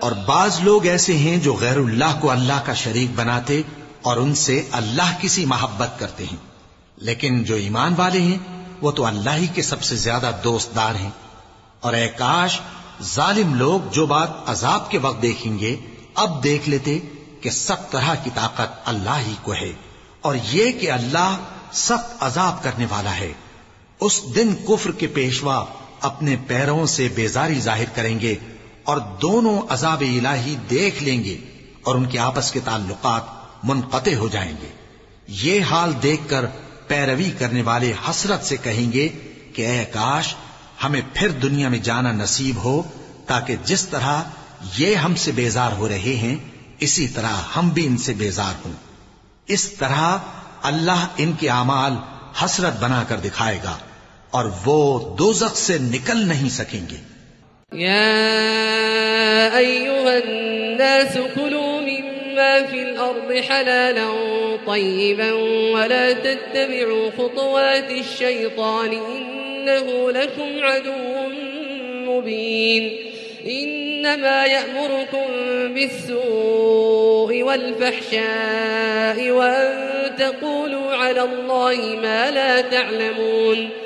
اور بعض لوگ ایسے ہیں جو غیر اللہ کو اللہ کا شریک بناتے اور ان سے اللہ کسی محبت کرتے ہیں۔ لیکن جو ایمان والے ہیں، وہ تو اللہ ہی کے سب سے زیادہ دوست دار ہیں۔ اور اے کاش، ظالم لوگ جو بات عذاب کے وقت دیکھیں گے، اب دیکھ لیتے کہ سب طرح کی طاقت اللہ ہی کو ہے۔ اور یہ کہ اللہ سخت عذاب کرنے والا ہے۔ اس دن کفر کے پیشوا اپنے پیروں سے بیزاری ظاہر کریں گے اور دونوں عذاب الہی دیکھ لیں گے اور ان کے آپس کے تعلقات منقطع ہو جائیں گے۔ یہ حال دیکھ کر پیروی کرنے والے حسرت سے کہیں گے کہ اے کاش، ہمیں پھر دنیا میں جانا نصیب ہو تاکہ جس طرح یہ ہم سے بیزار ہو رہے ہیں، اسی طرح ہم بھی ان سے بیزار ہوں۔ اس طرح اللہ ان کے اعمال حسرت بنا کر دکھائے گا۔ اور وہ دوزخ سے نکل نہیں سکیں گے۔ يا أيها الناس كلوا مما في الأرض حلالا طيبا ولا تتبعوا خطوات الشيطان إنه لكم عدو مبين إنما يأمركم بالسوء والفحشاء وأن تقولوا على الله ما لا تعلمون۔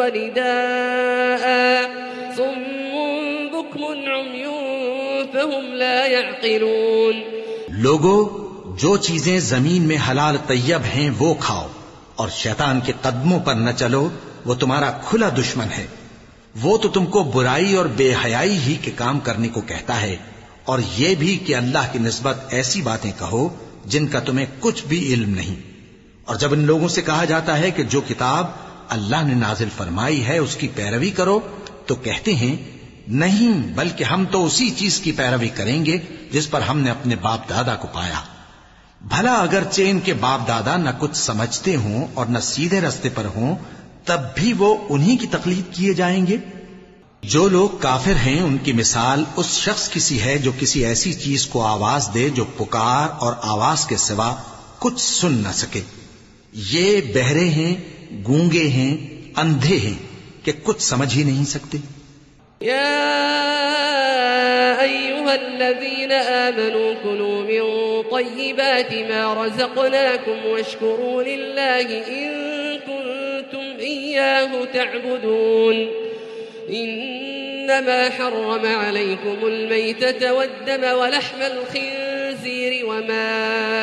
ونداء صم بكم عمي فهم لا يعقلون. لوگو، جو چیزیں زمین میں حلال طیب ہیں وہ کھاؤ، اور شیطان کے قدموں پر نہ چلو، وہ تمہارا کھلا دشمن ہے۔ وہ تو تم کو برائی اور بے حیائی ہی کے کام کرنے کو کہتا ہے، اور یہ بھی کہ اللہ کی نسبت ایسی باتیں کہو جن کا تمہیں کچھ بھی علم نہیں۔ اور جب ان لوگوں سے کہا جاتا ہے کہ جو کتاب اللہ نے نازل فرمائی ہے، اس کی پیروی کرو۔ تو کہتے ہیں، نہیں، بلکہ ہم تو اسی چیز کی پیروی کریں گے جس پر ہم نے اپنے باپ دادا کو پایا۔ بھلا اگر چین کے باپ دادا نہ کچھ سمجھتے ہوں اور نہ سیدھے رستے پر ہوں، تب بھی وہ انہی کی تقلید کیے جائیں گے؟ جو لوگ کافر ہیں، ان کی مثال اس شخص کسی ہے جو کسی ایسی چیز کو آواز دے جو پکار اور آواز کے سوا کچھ سن نہ سکے۔ یہ بہرے ہیں گونگے ہیں، اندھے ہیں، کہ کچھ سمجھ ہی نہیں سکتے۔ يا أيها الذين آمنوا كلوا من طيبات ما رزقناكم واشكروا لله إن كنتم إياه تعبدون۔ إنما حرم عليكم الميتة والدم ولحم الخنزير وما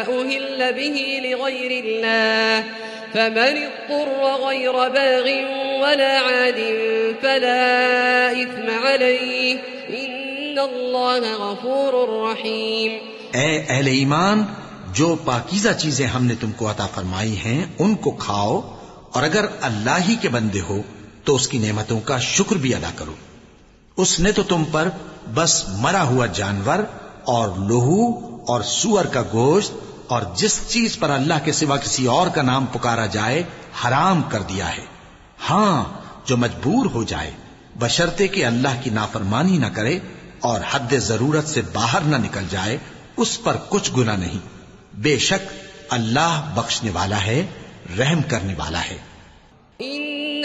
أهل به لغير الله فمن اضطر غير باغ ولا عاد فلا إثم عليه. إن الله غفور رحيم. اے اہل ایمان، جو پاکیزہ چیزیں ہم نے تم کو عطا فرمائی ہیں، ان کو کھاؤ، اور اگر اللہ ہی کے بندے ہو، تو اس کی نعمتوں کا شکر بھی ادا کرو۔ اس نے تو تم پر بس مرا ہوا جانور، اور لہو، اور سور کا گوشت اور جس چیز پر اللہ کے سوا کسی اور کا نام پکارا جائے، حرام کر دیا ہے۔ ہاں جو مجبور ہو جائے بشرتے کہ اللہ کی نافرمانی نہ کرے اور حد ضرورت سے باہر نہ نکل جائے، اس پر کچھ گنا نہیں۔ بے شک، اللہ بخشنے والا ہے، رحم کرنے والا ہے۔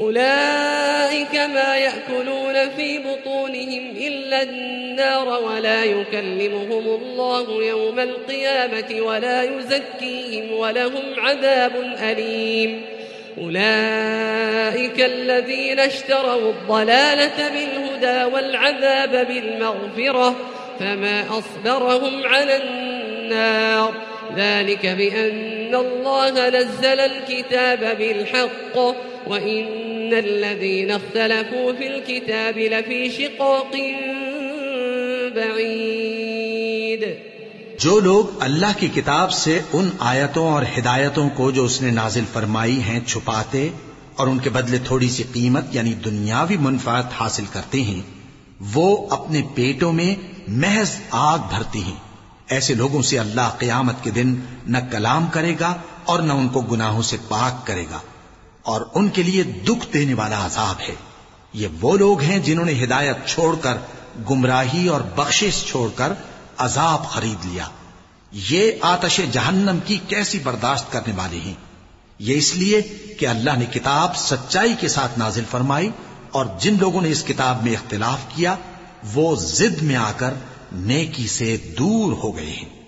أولئك ما يأكلون في بطونهم إلا النار ولا يكلمهم الله يوم القيامة ولا يزكيهم ولهم عذاب أليم. أولئك الذين اشتروا الضلالة بالهدى والعذاب بالمغفرة فما أصبرهم على النار. ذلك بأن الله نزل الكتاب بالحق وإن الذين اختلفوا في الكتاب لفي شقاق بعيد جو لوگ اللہ کی کتاب سے ان آیتوں اور ہدایتوں کو جو اس نے نازل فرمائی ہیں چھپاتے اور ان کے بدلے تھوڑی سی قیمت یعنی دنیاوی منفعت حاصل کرتے ہیں، وہ اپنے پیٹوں میں محض آگ بھرتی ہیں۔ ایسے لوگوں سے اللہ قیامت کے دن نہ کلام کرے گا اور نہ ان کو گناہوں سے پاک کرے گا۔ اور ان کے لیے دکھ دینے والا عذاب ہے۔ یہ وہ لوگ ہیں جنہوں نے ہدایت چھوڑ کر، گمراہی اور بخشش چھوڑ کر عذاب خرید لیا۔ یہ آتش جہنم کی کیسی برداشت کرنے والے ہیں؟ یہ اس لیے کہ اللہ نے کتاب سچائی کے ساتھ نازل فرمائی اور جن لوگوں نے اس کتاب میں اختلاف کیا، وہ زد میں آ کر نیکی سے دور ہو گئے ہیں۔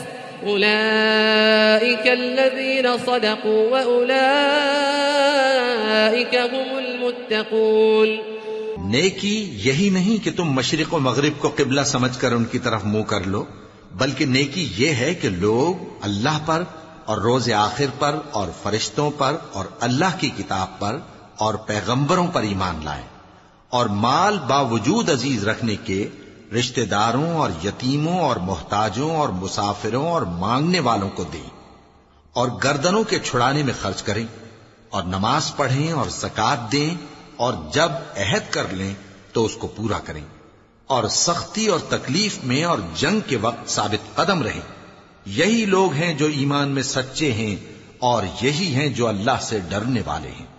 أولئك الذين صدقوا وأولئك هم المتقون. نیکی یہی نہیں کہ تم مشرق و مغرب کو قبلہ سمجھ کر ان کی طرف منہ کر لو، بلکہ نیکی یہ ہے کہ لوگ اللہ پر اور روز آخر پر اور فرشتوں پر اور اللہ کی کتاب پر اور پیغمبروں پر ایمان لائیں اور مال باوجود عزیز رکھنے کے رشتہ داروں اور یتیموں اور محتاجوں اور مسافروں اور مانگنے والوں کو دیں اور گردنوں کے چھڑانے میں خرچ کریں اور نماز پڑھیں اور زکات دیں اور جب عہد کر لیں تو اس کو پورا کریں اور سختی اور تکلیف میں اور جنگ کے وقت ثابت قدم رہیں یہی لوگ ہیں جو ایمان میں سچے ہیں اور یہی ہیں جو اللہ سے ڈرنے والے ہیں